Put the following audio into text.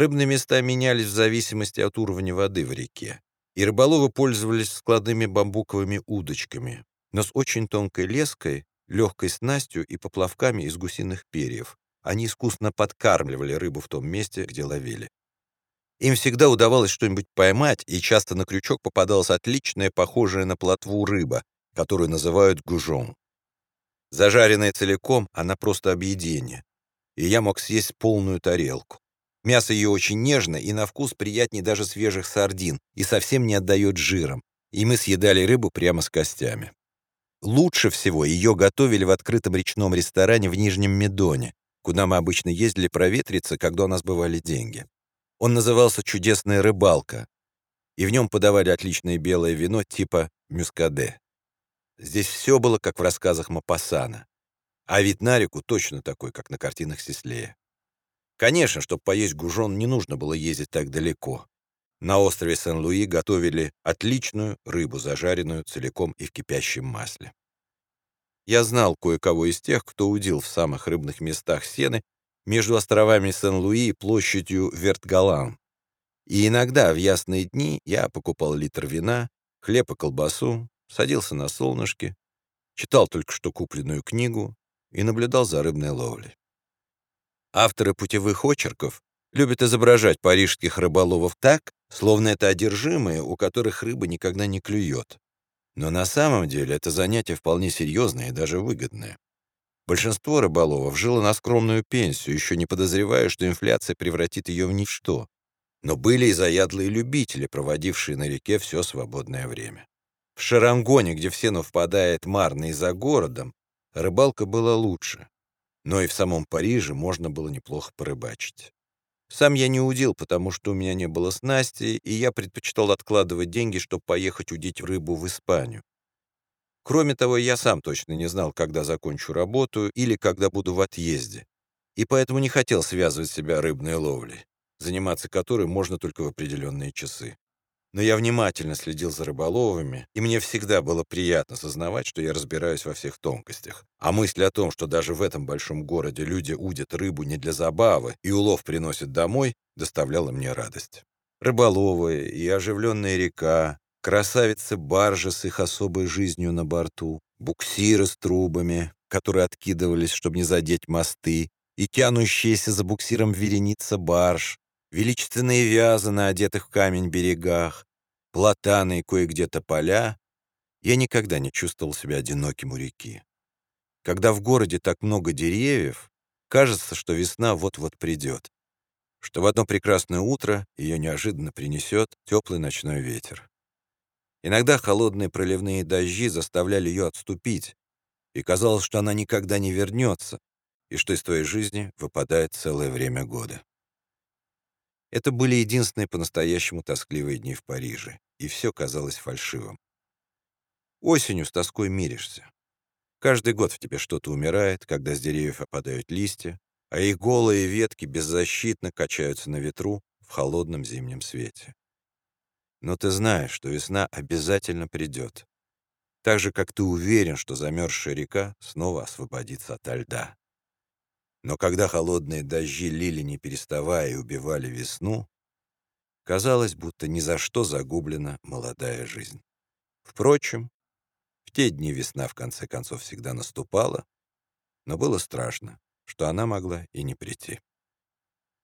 Рыбные места менялись в зависимости от уровня воды в реке, и рыболовы пользовались складными бамбуковыми удочками, но с очень тонкой леской, легкой снастью и поплавками из гусиных перьев. Они искусно подкармливали рыбу в том месте, где ловили. Им всегда удавалось что-нибудь поймать, и часто на крючок попадалась отличная, похожая на плотву рыба, которую называют гужон. Зажаренная целиком, она просто объедение, и я мог съесть полную тарелку. Мясо ее очень нежно и на вкус приятнее даже свежих сардин и совсем не отдает жиром, и мы съедали рыбу прямо с костями. Лучше всего ее готовили в открытом речном ресторане в Нижнем Медоне, куда мы обычно ездили проветриться, когда у нас бывали деньги. Он назывался «Чудесная рыбалка», и в нем подавали отличное белое вино типа мюскаде. Здесь все было, как в рассказах Мапассана, а вид на реку точно такой, как на картинах Сислея. Конечно, чтобы поесть гужон, не нужно было ездить так далеко. На острове Сен-Луи готовили отличную рыбу, зажаренную целиком и в кипящем масле. Я знал кое-кого из тех, кто удил в самых рыбных местах Сены между островами Сен-Луи и площадью Вертгалан. И иногда в ясные дни я покупал литр вина, хлеб и колбасу, садился на солнышке, читал только что купленную книгу и наблюдал за рыбной ловлей. Авторы путевых очерков любят изображать парижских рыболовов так, словно это одержимые, у которых рыба никогда не клюет. Но на самом деле это занятие вполне серьезное и даже выгодное. Большинство рыболовов жило на скромную пенсию, еще не подозревая, что инфляция превратит ее в ничто. Но были и заядлые любители, проводившие на реке все свободное время. В Шарангоне, где в сену впадает Марна и за городом, рыбалка была лучше. Но и в самом Париже можно было неплохо порыбачить. Сам я не удил, потому что у меня не было снасти, и я предпочитал откладывать деньги, чтобы поехать удить рыбу в Испанию. Кроме того, я сам точно не знал, когда закончу работу или когда буду в отъезде, и поэтому не хотел связывать себя рыбной ловлей, заниматься которой можно только в определенные часы. Но я внимательно следил за рыболовами, и мне всегда было приятно сознавать, что я разбираюсь во всех тонкостях. А мысль о том, что даже в этом большом городе люди удят рыбу не для забавы и улов приносят домой, доставляла мне радость. Рыболовы и оживленная река, красавицы-баржи с их особой жизнью на борту, буксиры с трубами, которые откидывались, чтобы не задеть мосты, и тянущиеся за буксиром вереница барж, величественные вязы на одетых в камень берегах, платаны и кое-где-то поля, я никогда не чувствовал себя одиноким у реки. Когда в городе так много деревьев, кажется, что весна вот-вот придет, что в одно прекрасное утро ее неожиданно принесет теплый ночной ветер. Иногда холодные проливные дожди заставляли ее отступить, и казалось, что она никогда не вернется, и что из твоей жизни выпадает целое время года. Это были единственные по-настоящему тоскливые дни в Париже, и все казалось фальшивым. Осенью с тоской миришься. Каждый год в тебе что-то умирает, когда с деревьев опадают листья, а их голые ветки беззащитно качаются на ветру в холодном зимнем свете. Но ты знаешь, что весна обязательно придет. Так же, как ты уверен, что замерзшая река снова освободится ото льда. Но когда холодные дожди лили не переставая и убивали весну, казалось, будто ни за что загублена молодая жизнь. Впрочем, в те дни весна в конце концов всегда наступала, но было страшно, что она могла и не прийти.